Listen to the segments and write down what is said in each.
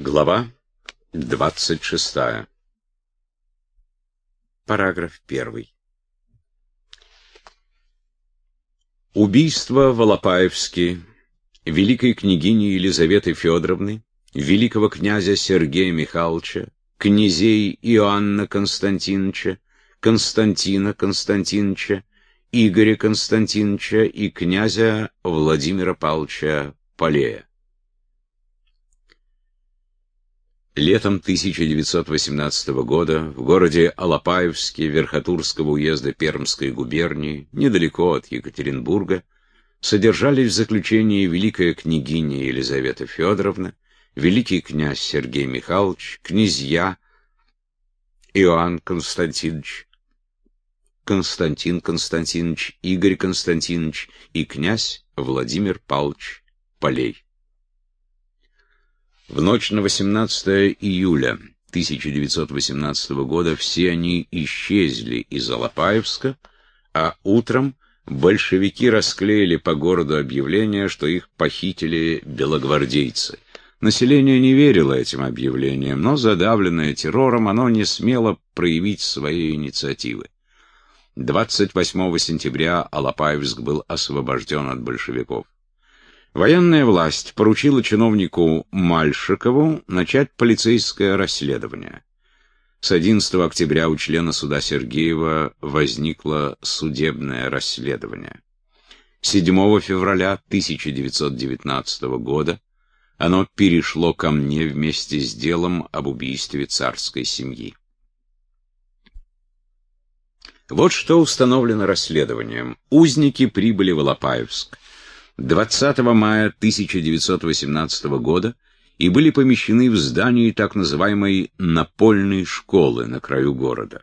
Глава 26. Параграф 1. Убийство в Алапаевске великой княгини Елизаветы Федоровны, великого князя Сергея Михайловича, князей Иоанна Константиновича, Константина Константиновича, Игоря Константиновича и князя Владимира Павловича Полея. Летом 1918 года в городе Алапаевске Верхотурского уезда Пермской губернии, недалеко от Екатеринбурга, содержались в заключении великая княгиня Елизавета Федоровна, великий князь Сергей Михайлович, князья Иоанн Константинович, Константин Константинович, Игорь Константинович и князь Владимир Павлович Полей. В ночь на 18 июля 1918 года все они исчезли из Алапаевска, а утром большевики расклеили по городу объявление, что их похитили белогвардейцы. Население не верило этим объявлениям, но, задавленное террором, оно не смело проявить свои инициативы. 28 сентября Алапаевск был освобожден от большевиков. Военная власть поручила чиновнику Мальшикову начать полицейское расследование. С 11 октября у члена суда Сергеева возникло судебное расследование. 7 февраля 1919 года оно перешло ко мне вместе с делом об убийстве царской семьи. Вот что установлено расследованием. Узники прибыли в Лопаевск. 20 мая 1918 года и были помещены в здании так называемой напольной школы на краю города.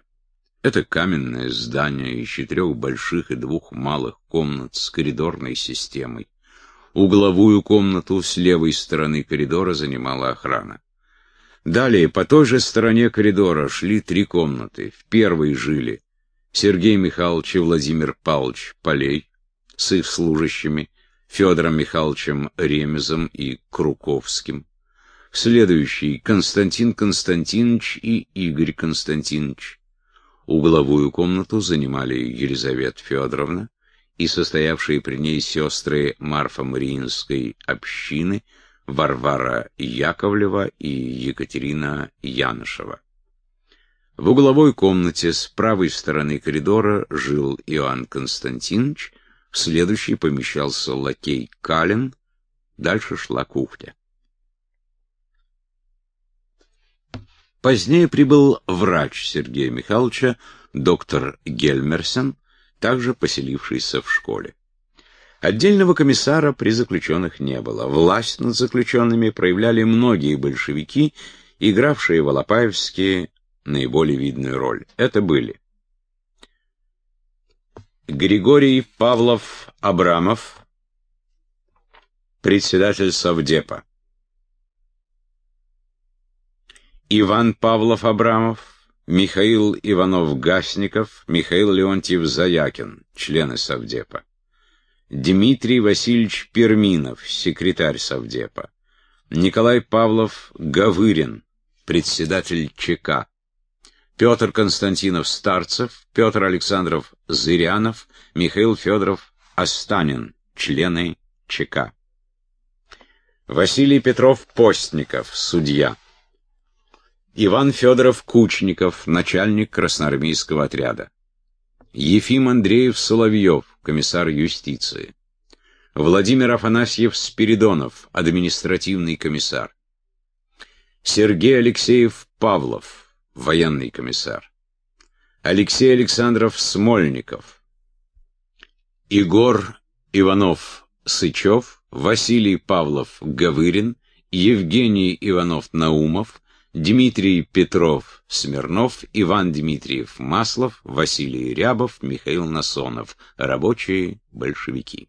Это каменное здание из четырех больших и двух малых комнат с коридорной системой. Угловую комнату с левой стороны коридора занимала охрана. Далее по той же стороне коридора шли три комнаты. В первой жили Сергей Михайлович и Владимир Павлович Полей с их служащими, Федором Михайловичем Ремезом и Круковским. Следующий Константин Константинович и Игорь Константинович. Угловую комнату занимали Елизавета Федоровна и состоявшие при ней сестры Марфа Мариинской общины Варвара Яковлева и Екатерина Янышева. В угловой комнате с правой стороны коридора жил Иоанн Константинович, в следующий помещался лакей Калин, дальше шла кухня. Позднее прибыл врач Сергея Михайловича, доктор Гельмерсен, также поселившийся в школе. Отдельного комиссара при заключенных не было. Власть над заключенными проявляли многие большевики, игравшие в Алапаевске наиболее видную роль. Это были Григорий Павлов Абрамов, председатель Совдепа. Иван Павлов Абрамов, Михаил Иванов-Гасников, Михаил Леонтьев-Заякин, члены Совдепа. Дмитрий Васильевич Перминов, секретарь Совдепа. Николай Павлов Гавырин, председатель ЧК. Петр Константинов Старцев, Петр Александров Зырянов, Михаил Федоров Останин, члены ЧК. Василий Петров Постников, судья. Иван Федоров Кучников, начальник красноармейского отряда. Ефим Андреев Соловьев, комиссар юстиции. Владимир Афанасьев Спиридонов, административный комиссар. Сергей Алексеев Павлов, военный комиссар. Алексей Александров Смольников. Егор Иванов Сычев, Василий Павлов Гавырин, Евгений Иванов Наумов, Дмитрий Петров Смирнов, Иван Дмитриев Маслов, Василий Рябов, Михаил Насонов, рабочие большевики.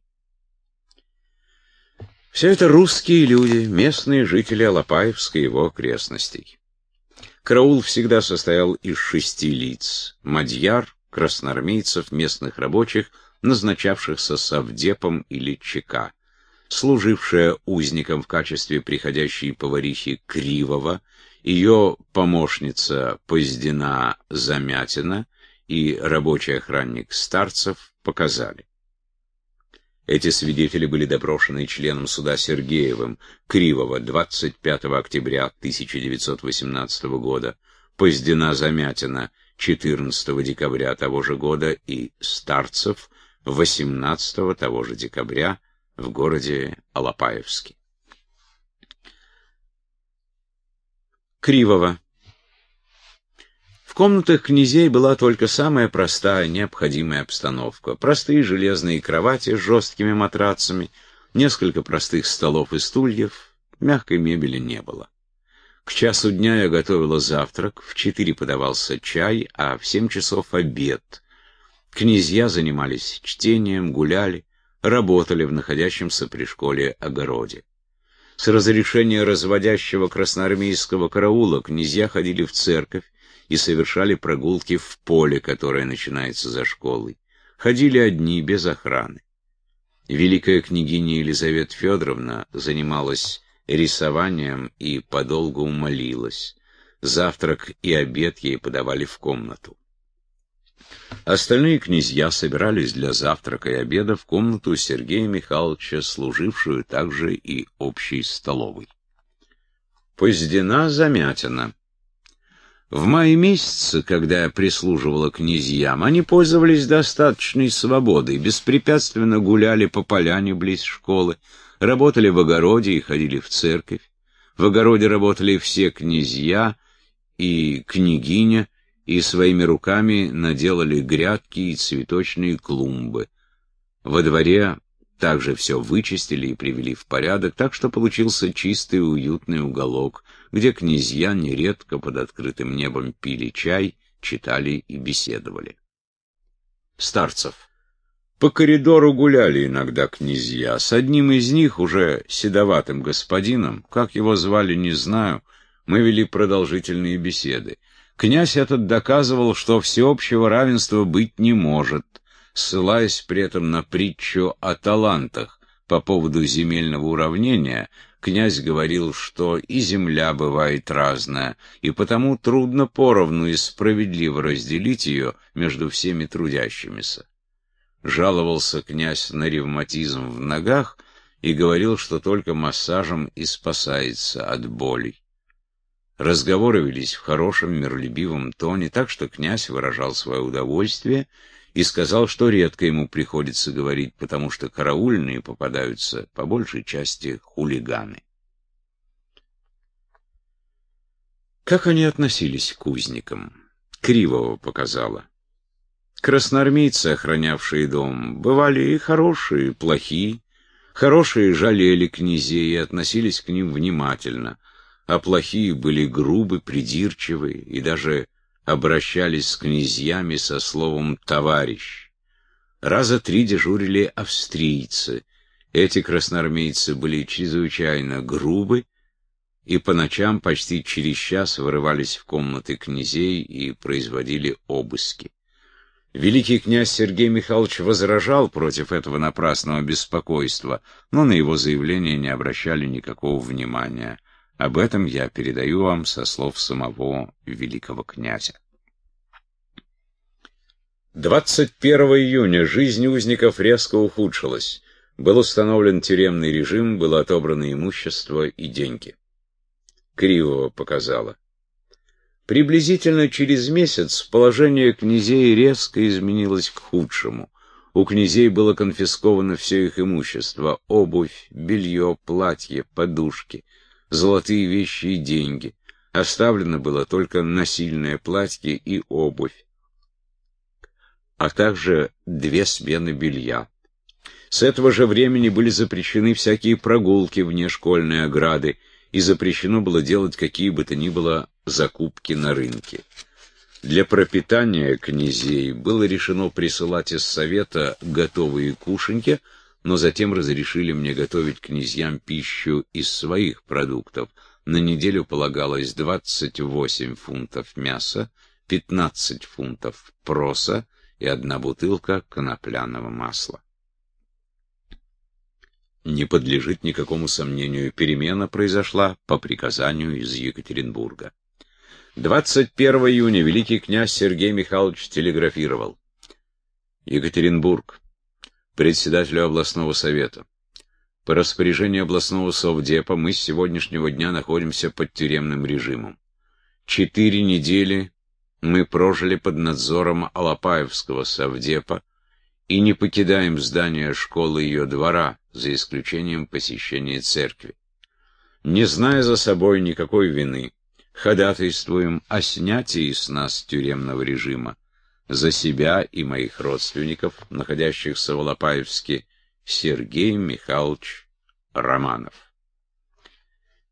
Все это русские люди, местные жители Алапаевска и его окрестностей. Караул всегда состоял из шести лиц — мадьяр, красноармейцев, местных рабочих, назначавшихся совдепом или ЧК. служившая узником в качестве приходящей поварихи Кривого, ее помощница Поздина Замятина и рабочий охранник Старцев показали. Эти свидетели были допрошены членом суда Сергеевым, Кривого, 25 октября 1918 года, Поздина Замятина, 14 декабря того же года и Старцев, 18 того же декабря в городе Алапаевске. Кривого комнатах князей была только самая простая, необходимая обстановка. Простые железные кровати с жесткими матрацами, несколько простых столов и стульев, мягкой мебели не было. К часу дня я готовила завтрак, в четыре подавался чай, а в семь часов обед. Князья занимались чтением, гуляли, работали в находящемся при школе огороде. С разрешения разводящего красноармейского караула князья ходили в церковь, и совершали прогулки в поле, которое начинается за школой. Ходили одни, без охраны. Великая княгиня Елизавета Федоровна занималась рисованием и подолгу молилась. Завтрак и обед ей подавали в комнату. Остальные князья собирались для завтрака и обеда в комнату Сергея Михайловича, служившую также и общей столовой. Поздена Замятина. В мае месяце, когда я прислуживала князьям, они пользовались достаточной свободой, беспрепятственно гуляли по поляне близ школы, работали в огороде и ходили в церковь. В огороде работали все князья и княгиня, и своими руками наделали грядки и цветочные клумбы. Во дворе также все вычистили и привели в порядок, так что получился чистый уютный уголок, где князья нередко под открытым небом пили чай, читали и беседовали. Старцев. По коридору гуляли иногда князья. С одним из них, уже седоватым господином, как его звали, не знаю, мы вели продолжительные беседы. Князь этот доказывал, что всеобщего равенства быть не может — ссылаясь при этом на притчу о талантах по поводу земельного уравнения, князь говорил, что и земля бывает разная, и потому трудно поровну и справедливо разделить ее между всеми трудящимися. Жаловался князь на ревматизм в ногах и говорил, что только массажем и спасается от болей. Разговоры велись в хорошем, миролюбивом тоне, так что князь выражал свое удовольствие и сказал, что редко ему приходится говорить, потому что караульные попадаются по большей части хулиганы. Как они относились к узникам? Кривого показала. Красноармейцы, охранявшие дом, бывали и хорошие, и плохие. Хорошие жалели князей и относились к ним внимательно, а плохие были грубы, придирчивы и даже обращались с князьями со словом «товарищ». Раза три дежурили австрийцы. Эти красноармейцы были чрезвычайно грубы и по ночам почти через час вырывались в комнаты князей и производили обыски. Великий князь Сергей Михайлович возражал против этого напрасного беспокойства, но на его заявление не обращали никакого внимания. Об этом я передаю вам со слов самого великого князя. 21 июня жизнь узников резко ухудшилась. Был установлен тюремный режим, было отобрано имущество и деньги. Кривого показала. Приблизительно через месяц положение князей резко изменилось к худшему. У князей было конфисковано все их имущество — обувь, белье, платье, подушки — золотые вещи и деньги. Оставлено было только насильное платье и обувь, а также две смены белья. С этого же времени были запрещены всякие прогулки вне школьной ограды, и запрещено было делать какие бы то ни было закупки на рынке. Для пропитания князей было решено присылать из совета готовые кушаньки, но затем разрешили мне готовить князьям пищу из своих продуктов. На неделю полагалось 28 фунтов мяса, 15 фунтов проса и одна бутылка конопляного масла. не подлежит никакому сомнению. Перемена произошла по приказанию из Екатеринбурга. 21 июня великий князь Сергей Михайлович телеграфировал. Екатеринбург. Председателю областного совета. По распоряжению областного совдепа мы с сегодняшнего дня находимся под тюремным режимом. Четыре недели мы прожили под надзором Алапаевского совдепа и не покидаем здание школы ее двора, за исключением посещения церкви. Не зная за собой никакой вины, ходатайствуем о снятии с нас тюремного режима за себя и моих родственников, находящихся в Лопаевске, Сергей Михайлович Романов.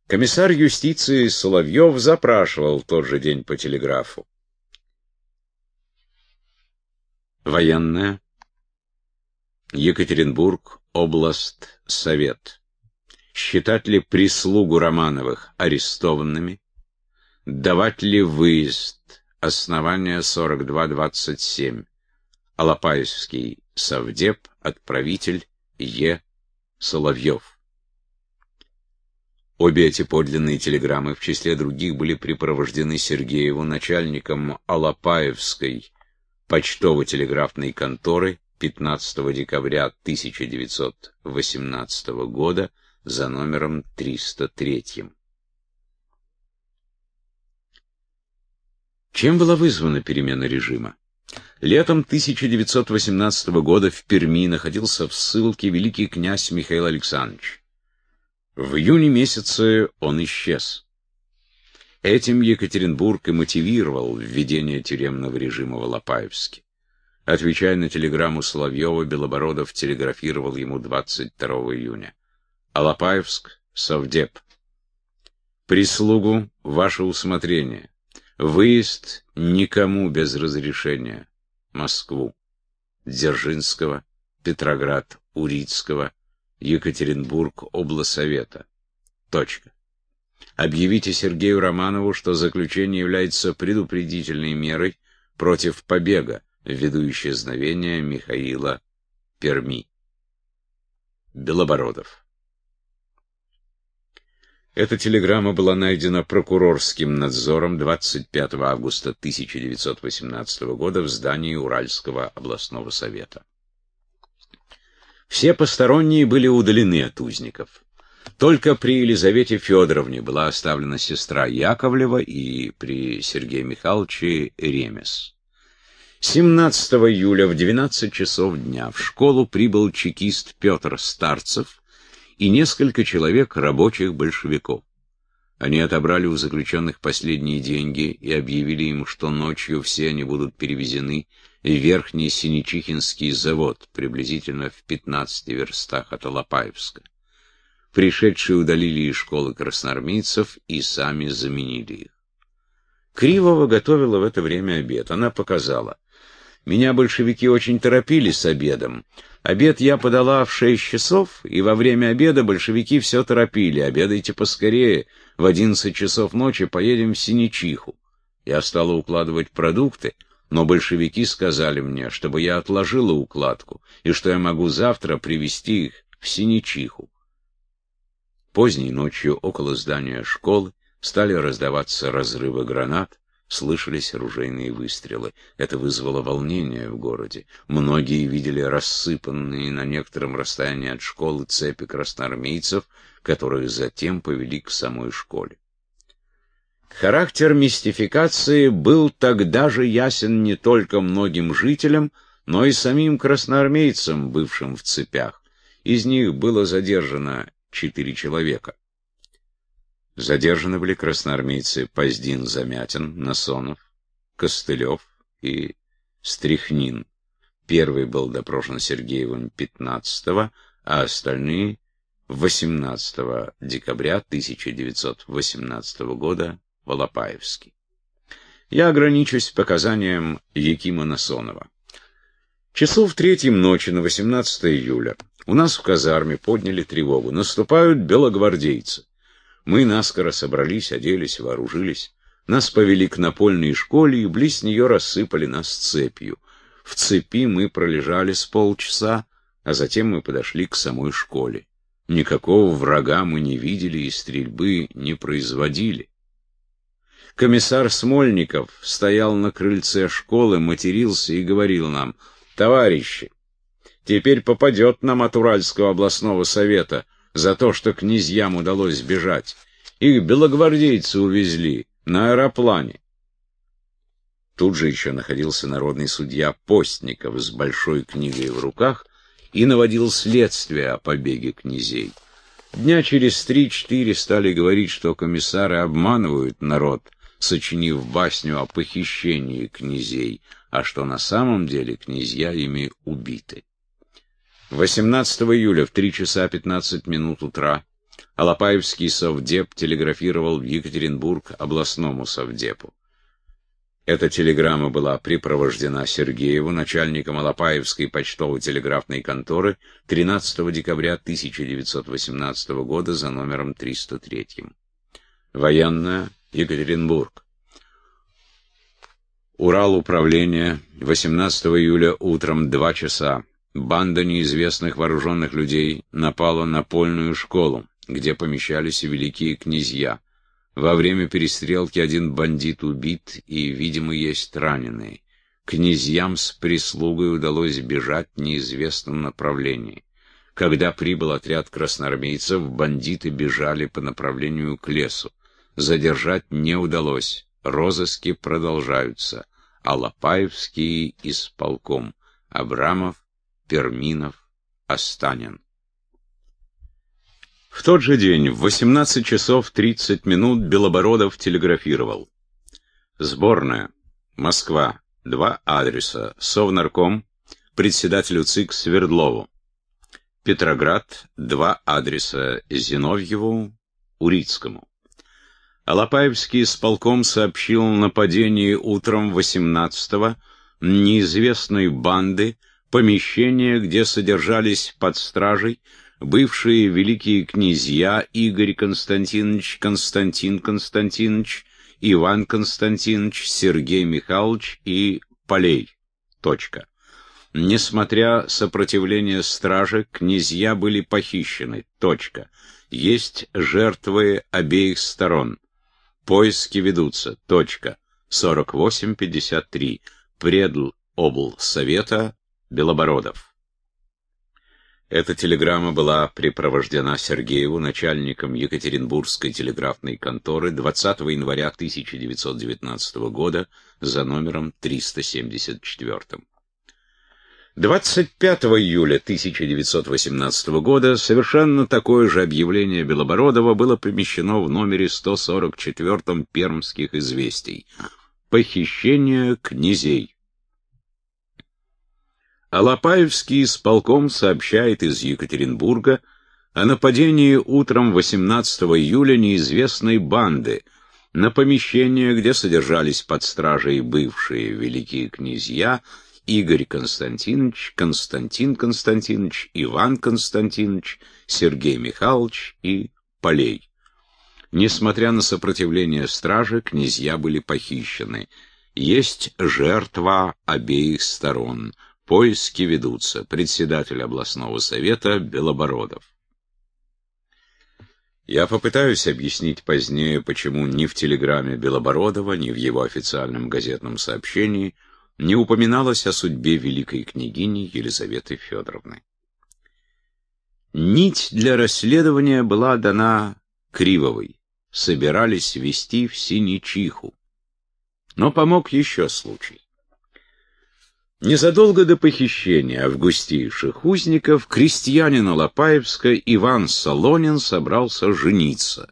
Комиссар юстиции Соловьев запрашивал тот же день по телеграфу. Военная. Екатеринбург, область, совет. Считать ли прислугу Романовых арестованными? Давать ли выезд? Основание 4227. Алапаевский совдеп, отправитель Е. Соловьев. Обе эти подлинные телеграммы в числе других были припровождены Сергееву начальником Алапаевской почтово-телеграфной конторы 15 декабря 1918 года за номером 303. Чем была вызвана перемена режима? Летом 1918 года в Перми находился в ссылке великий князь Михаил Александрович. В июне месяце он исчез. Этим Екатеринбург и мотивировал введение тюремного режима в Алапаевске. Отвечая на телеграмму Соловьева, Белобородов телеграфировал ему 22 июня. Алапаевск, Совдеп. Прислугу ваше усмотрение. Выезд никому без разрешения. Москву. Дзержинского, Петроград, Урицкого, Екатеринбург, облсовета. Точка. Объявите Сергею Романову, что заключение является предупредительной мерой против побега ввиду исчезновения Михаила Перми. Белобородов. Эта телеграмма была найдена прокурорским надзором 25 августа 1918 года в здании Уральского областного совета. Все посторонние были удалены от узников. Только при Елизавете Федоровне была оставлена сестра Яковлева и при Сергее Михайловиче Ремес. 17 июля в 12 часов дня в школу прибыл чекист Петр Старцев, и несколько человек рабочих большевиков. Они отобрали у заключенных последние деньги и объявили им, что ночью все они будут перевезены в Верхний Синечихинский завод, приблизительно в 15 верстах от Алапаевска. Пришедшие удалили из школы красноармейцев и сами заменили их. Кривова готовила в это время обед. Она показала. Меня большевики очень торопили с обедом, Обед я подала в шесть часов, и во время обеда большевики все торопили. Обедайте поскорее, в одиннадцать часов ночи поедем в Синечиху. Я стала укладывать продукты, но большевики сказали мне, чтобы я отложила укладку, и что я могу завтра привезти их в Синечиху. Поздней ночью около здания школы стали раздаваться разрывы гранат, Слышались оружейные выстрелы. Это вызвало волнение в городе. Многие видели рассыпанные на некотором расстоянии от школы цепи красноармейцев, которых затем повели к самой школе. Характер мистификации был тогда же ясен не только многим жителям, но и самим красноармейцам, бывшим в цепях. Из них было задержано четыре человека. Задержаны были красноармейцы Поздин Замятин, Насонов, Костылев и Стрихнин. Первый был допрошен Сергеевым 15 а остальные 18 декабря 1918 года в Алапаевске. Я ограничусь показанием Якима Насонова. Часов в третьем ночи на 18 июля у нас в казарме подняли тревогу. Наступают белогвардейцы. Мы наскоро собрались, оделись, вооружились. Нас повели к напольной школе и близ нее рассыпали нас цепью. В цепи мы пролежали с полчаса, а затем мы подошли к самой школе. Никакого врага мы не видели и стрельбы не производили. Комиссар Смольников стоял на крыльце школы, матерился и говорил нам, «Товарищи, теперь попадет нам от Уральского областного совета за то, что князьям удалось сбежать. Их белогвардейцы увезли на аэроплане». Тут же еще находился народный судья Постников с большой книгой в руках и наводил следствие о побеге князей. Дня через три-четыре стали говорить, что комиссары обманывают народ, сочинив басню о похищении князей, а что на самом деле князья ими убиты. 18 июля в 3 часа 15 минут утра Алапаевский совдеп телеграфировал в Екатеринбург областному совдепу. Эта телеграмма была припровождена Сергееву, начальником Алапаевской почтово-телеграфной конторы, 13 декабря 1918 года за номером 303. Военная, Екатеринбург. Урал управление, 18 июля утром 2 часа. Банда неизвестных вооруженных людей напала на польную школу, где помещались великие князья. Во время перестрелки один бандит убит и, видимо, есть раненый. Князьям с прислугой удалось бежать в неизвестном направлении. Когда прибыл отряд красноармейцев, бандиты бежали по направлению к лесу. Задержать не удалось. Розыски продолжаются. Алапаевский исполком. Абрамов, Перминов, Останин. В тот же день в 18 часов 30 минут Белобородов телеграфировал. Сборная. Москва. Два адреса. Совнарком. Председателю ЦИК Свердлову. Петроград. Два адреса. Зиновьеву. Урицкому. Алапаевский исполком сообщил о нападении утром 18-го неизвестной банды, помещение, где содержались под стражей бывшие великие князья Игорь Константинович, Константин Константинович, Иван Константинович, Сергей Михайлович и Полей. Точка. Несмотря сопротивление стражи, князья были похищены. Точка. Есть жертвы обеих сторон. Поиски ведутся. Точка. 48-53. Предл обл. Совета Белобородов. Эта телеграмма была припровождена Сергееву, начальником Екатеринбургской телеграфной конторы 20 января 1919 года за номером 374. 25 июля 1918 года совершенно такое же объявление Белобородова было помещено в номере 144 Пермских известий. Похищение князей. Алапаевский исполком сообщает из Екатеринбурга о нападении утром 18 июля неизвестной банды на помещение, где содержались под стражей бывшие великие князья Игорь Константинович, Константин Константинович, Иван Константинович, Сергей Михайлович и Полей. Несмотря на сопротивление стражи, князья были похищены. Есть жертва обеих сторон. Поиски ведутся. Председатель областного совета Белобородов. Я попытаюсь объяснить позднее, почему ни в телеграмме Белобородова, ни в его официальном газетном сообщении не упоминалось о судьбе великой княгини Елизаветы Федоровны. Нить для расследования была дана Кривовой. Собирались вести в Синичиху. Но помог еще случай. Незадолго до похищения августейших узников крестьянин Алапаевска Иван Солонин собрался жениться.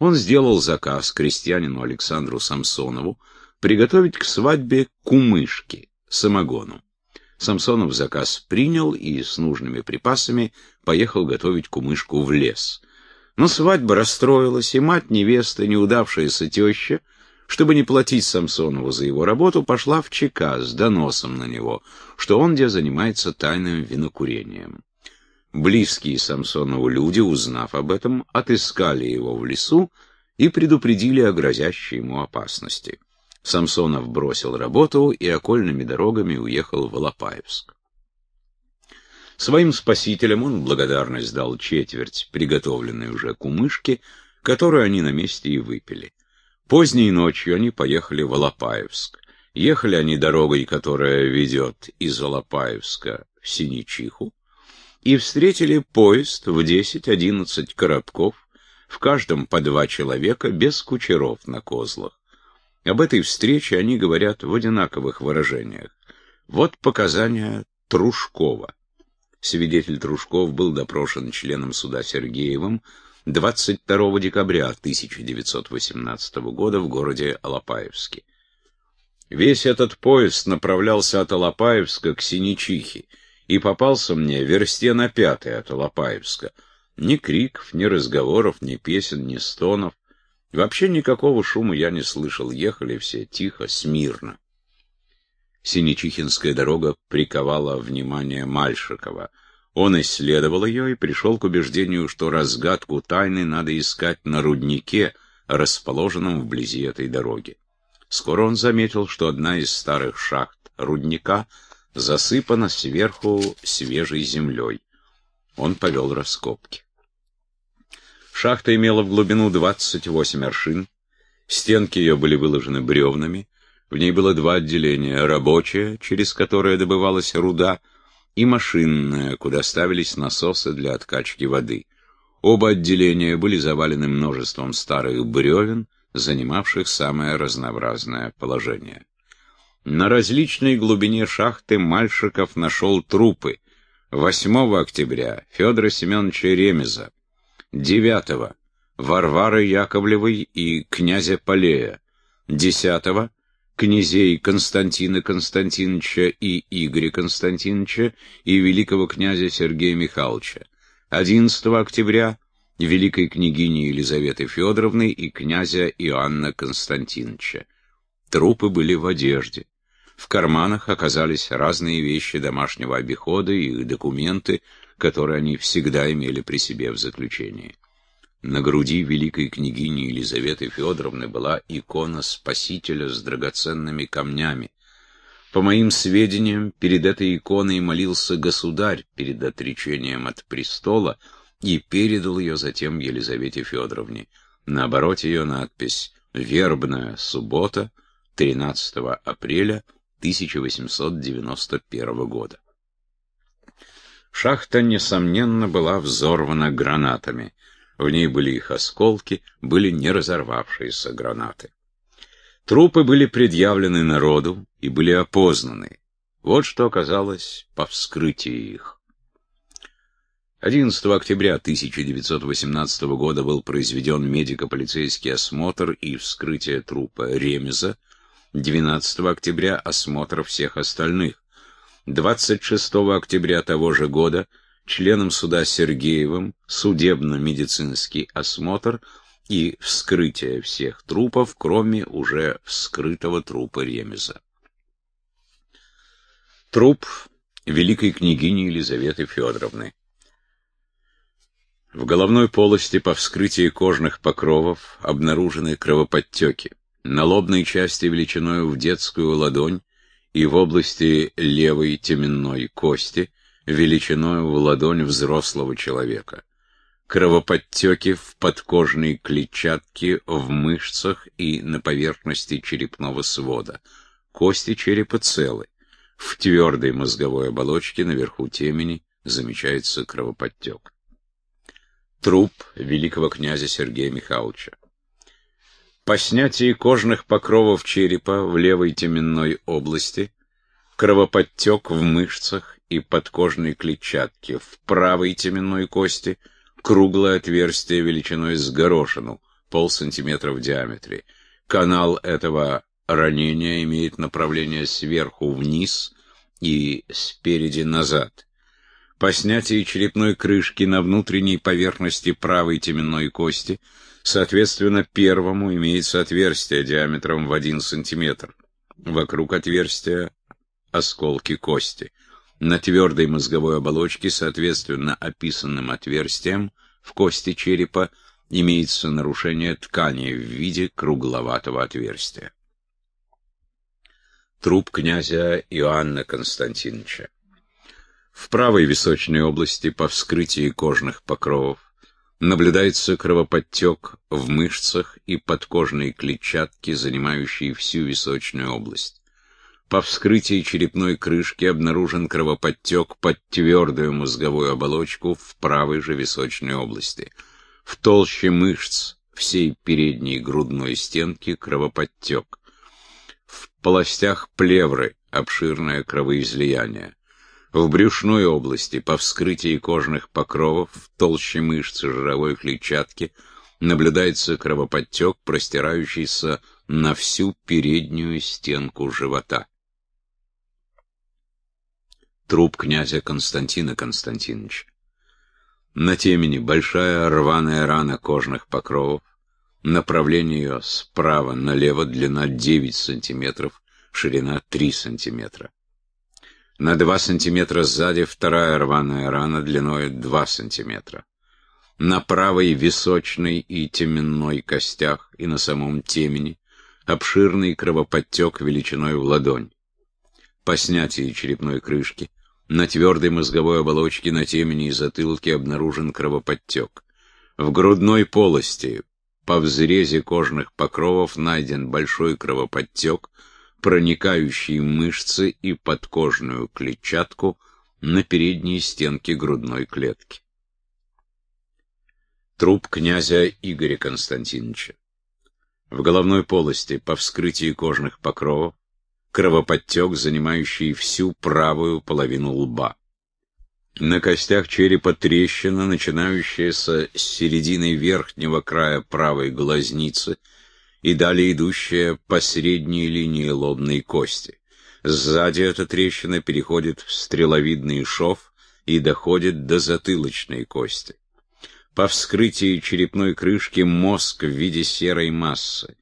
Он сделал заказ крестьянину Александру Самсонову приготовить к свадьбе кумышки, самогону. Самсонов заказ принял и с нужными припасами поехал готовить кумышку в лес. Но свадьба расстроилась, и мать невесты, неудавшаяся теща, чтобы не платить Самсонову за его работу, пошла в ЧК с доносом на него, что он где занимается тайным винокурением. Близкие Самсонову люди, узнав об этом, отыскали его в лесу и предупредили о грозящей ему опасности. Самсонов бросил работу и окольными дорогами уехал в Алапаевск. Своим спасителям он благодарность дал четверть, приготовленной уже кумышки, которую они на месте и выпили. Поздней ночью они поехали в Алапаевск. Ехали они дорогой, которая ведет из Алапаевска в Синичиху, и встретили поезд в 10-11 коробков, в каждом по два человека, без кучеров на козлах. Об этой встрече они говорят в одинаковых выражениях. Вот показания Трушкова. Свидетель Трушков был допрошен членом суда Сергеевым 22 декабря 1918 года в городе Алапаевске. Весь этот поезд направлялся от Алапаевска к Синичихе и попался мне версте на пятой от Алапаевска. Ни криков, ни разговоров, ни песен, ни стонов. Вообще никакого шума я не слышал, ехали все тихо, смирно. Синичихинская дорога приковала внимание Мальшикова. Он исследовал ее и пришел к убеждению, что разгадку тайны надо искать на руднике, расположенном вблизи этой дороги. Скоро он заметил, что одна из старых шахт рудника засыпана сверху свежей землей. Он повел раскопки. Шахта имела в глубину 28 аршин, стенки ее были выложены бревнами, в ней было два отделения — рабочее, через которое добывалась руда, и машинное, куда ставились насосы для откачки воды. Оба отделения были завалены множеством старых бревен, занимавших самое разнообразное положение. На различной глубине шахты Мальшиков нашел трупы 8 октября Федора Семеновича Ремеза, 9 Варвары Яковлевой и князя Полея, 10 князей Константина Константиновича и Игоря Константиновича и великого князя Сергея Михайловича, 11 октября великой княгини Елизаветы Федоровны и князя Иоанна Константиновича. Трупы были в одежде. В карманах оказались разные вещи домашнего обихода и документы, которые они всегда имели при себе в заключении. На груди великой княгини Елизаветы Федоровны была икона Спасителя с драгоценными камнями. По моим сведениям, перед этой иконой молился государь перед отречением от престола и передал ее затем Елизавете Федоровне. На обороте ее надпись «Вербная суббота, 13 апреля 1891 года». Шахта, несомненно, была взорвана гранатами. В ней были их осколки, были не разорвавшиеся гранаты. Трупы были предъявлены народу и были опознаны. Вот что оказалось по вскрытии их. 11 октября 1918 года был произведен медико-полицейский осмотр и вскрытие трупа Ремеза, 12 октября осмотр всех остальных. 26 октября того же года членам суда Сергеевым судебно-медицинский осмотр и вскрытие всех трупов, кроме уже вскрытого трупа Ремеза. Труп великой княгини Елизаветы Федоровны. В головной полости по вскрытии кожных покровов обнаружены кровоподтеки. На лобной части величиной в детскую ладонь и в области левой теменной кости величиной в ладонь взрослого человека. Кровоподтеки в подкожной клетчатке, в мышцах и на поверхности черепного свода. Кости черепа целы. В твердой мозговой оболочке наверху темени замечается кровоподтек. Труп великого князя Сергея Михайловича. По снятии кожных покровов черепа в левой теменной области кровоподтек в мышцах и подкожной клетчатке, в правой теменной кости круглое отверстие величиной с горошину, полсантиметра в диаметре. Канал этого ранения имеет направление сверху вниз и спереди назад. По снятии черепной крышки на внутренней поверхности правой теменной кости, соответственно, первому имеется отверстие диаметром в 1 см. Вокруг отверстия осколки кости. На твердой мозговой оболочке, соответственно, описанным отверстием в кости черепа, имеется нарушение ткани в виде кругловатого отверстия. Труп князя Иоанна Константиновича. В правой височной области по вскрытии кожных покровов наблюдается кровоподтек в мышцах и подкожной клетчатке, занимающей всю височную область. По вскрытии черепной крышки обнаружен кровоподтек под твердую мозговую оболочку в правой же височной области. В толще мышц всей передней грудной стенки кровоподтек. В полостях плевры обширное кровоизлияние. В брюшной области по вскрытии кожных покровов в толще мышц жировой клетчатки наблюдается кровоподтек, простирающийся на всю переднюю стенку живота. Труп князя Константина Константиновича. На темени большая рваная рана кожных покровов, направление ее справа налево, длина 9 сантиметров, ширина 3 сантиметра. На 2 сантиметра сзади вторая рваная рана длиной 2 сантиметра. На правой височной и теменной костях и на самом темени обширный кровоподтек величиной в ладонь. По снятии черепной крышки на твердой мозговой оболочке на темени и затылке обнаружен кровоподтек. В грудной полости по взрезе кожных покровов найден большой кровоподтек, проникающий в мышцы и подкожную клетчатку на передней стенке грудной клетки. Труп князя Игоря Константиновича. В головной полости по вскрытии кожных покровов кровоподтек, занимающий всю правую половину лба. На костях черепа трещина, начинающаяся с середины верхнего края правой глазницы и далее идущая по средней линии лобной кости. Сзади эта трещина переходит в стреловидный шов и доходит до затылочной кости. По вскрытии черепной крышки мозг в виде серой массы.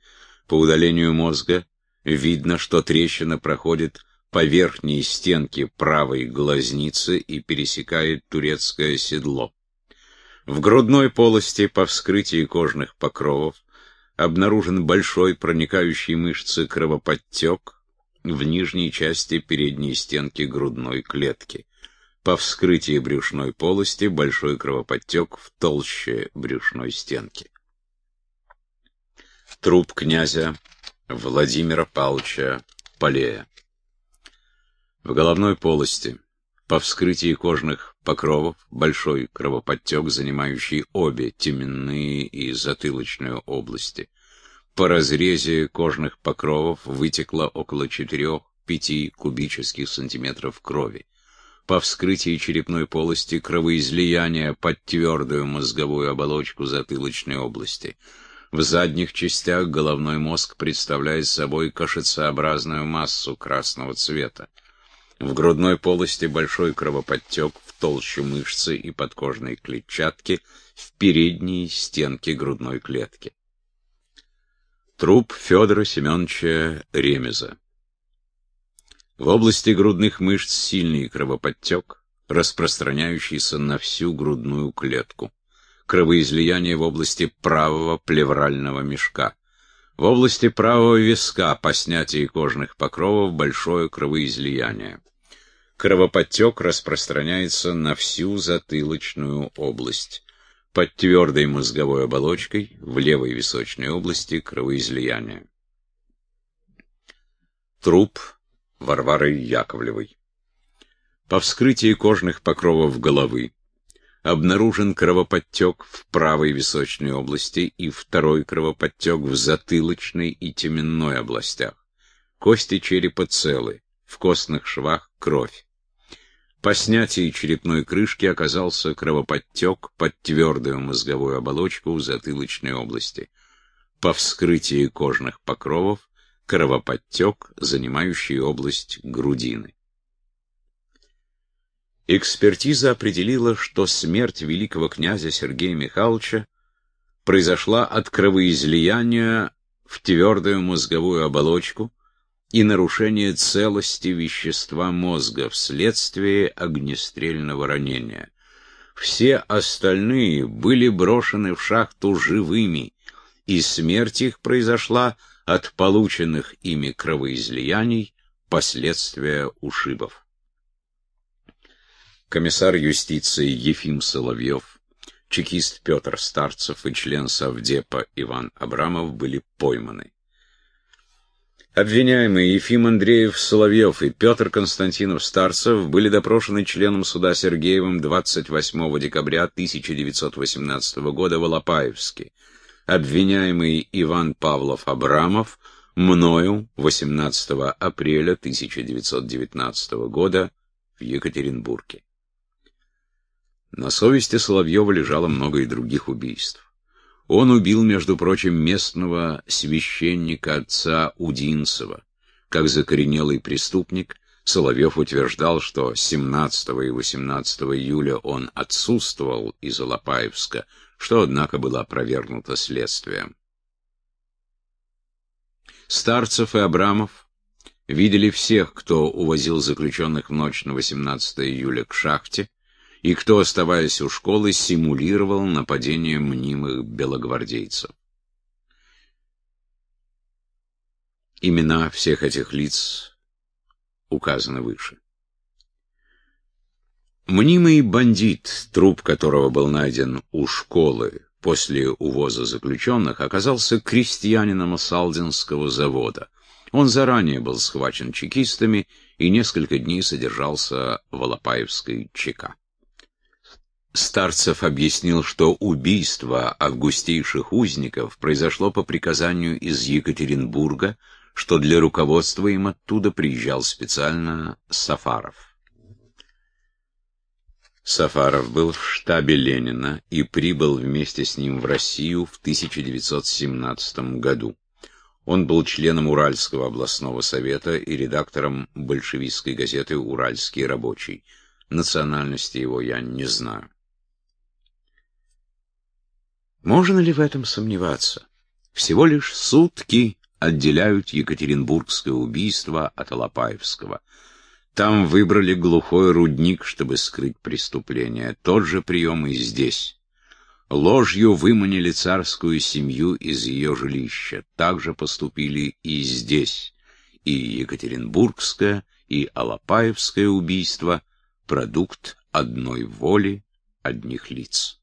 По удалению мозга видно, что трещина проходит по верхней стенке правой глазницы и пересекает турецкое седло. В грудной полости по вскрытии кожных покровов обнаружен большой проникающий мышцы кровоподтек в нижней части передней стенки грудной клетки. По вскрытии брюшной полости большой кровоподтек в толще брюшной стенки. Труп князя Владимира Павловича Полея. В головной полости по вскрытии кожных покровов большой кровоподтек, занимающий обе теменные и затылочную области. По разрезе кожных покровов вытекло около 4-5 кубических сантиметров крови. По вскрытии черепной полости кровоизлияние под твердую мозговую оболочку затылочной области. В задних частях головной мозг представляет собой кашицеобразную массу красного цвета. В грудной полости большой кровоподтек в толще мышцы и подкожной клетчатки в передней стенке грудной клетки. Труп Федора Семеновича Ремеза. В области грудных мышц сильный кровоподтек, распространяющийся на всю грудную клетку. Кровоизлияние в области правого плеврального мешка. В области правого виска по снятии кожных покровов большое кровоизлияние. Кровоподтек распространяется на всю затылочную область. Под твердой мозговой оболочкой в левой височной области кровоизлияние. Труп Варвары Яковлевой. По вскрытии кожных покровов головы обнаружен кровоподтек в правой височной области и второй кровоподтек в затылочной и теменной областях. Кости черепа целы, в костных швах кровь. По снятии черепной крышки оказался кровоподтек под твердую мозговую оболочку в затылочной области. По вскрытии кожных покровов кровоподтек, занимающий область грудины. Экспертиза определила, что смерть великого князя Сергея Михайловича произошла от кровоизлияния в твердую мозговую оболочку, и нарушение целости вещества мозга вследствие огнестрельного ранения. Все остальные были брошены в шахту живыми, и смерть их произошла от полученных ими кровоизлияний, последствия ушибов. Комиссар юстиции Ефим Соловьев, чекист Петр Старцев и член Совдепа Иван Абрамов были пойманы. Обвиняемые Ефим Андреев Соловьев и Петр Константинов Старцев были допрошены членом суда Сергеевым 28 декабря 1918 года в Алапаевске. Обвиняемый Иван Павлов Абрамов мною 18 апреля 1919 года в Екатеринбурге. На совести Соловьева лежало много и других убийств. Он убил, между прочим, местного священника отца Удинцева. Как закоренелый преступник, Соловьев утверждал, что 17 и 18 июля он отсутствовал из Алапаевска, что, однако, было опровергнуто следствием. Старцев и Абрамов видели всех, кто увозил заключенных в ночь на 18 июля к шахте, и кто, оставаясь у школы, симулировал нападение мнимых белогвардейцев. Имена всех этих лиц указаны выше. Мнимый бандит, труп которого был найден у школы после увоза заключенных, оказался крестьянином Салдинского завода. Он заранее был схвачен чекистами и несколько дней содержался в Алапаевской ЧК. Старцев объяснил, что убийство августейших узников произошло по приказанию из Екатеринбурга, что для руководства им оттуда приезжал специально Сафаров. Сафаров был в штабе Ленина и прибыл вместе с ним в Россию в 1917 году. Он был членом Уральского областного совета и редактором большевистской газеты «Уральский рабочий». Национальности его я не знаю. Можно ли в этом сомневаться? Всего лишь сутки отделяют Екатеринбургское убийство от Алапаевского. Там выбрали глухой рудник, чтобы скрыть преступление. Тот же прием и здесь. Ложью выманили царскую семью из ее жилища. Так же поступили и здесь. И Екатеринбургское, и Алапаевское убийство — продукт одной воли, одних лиц.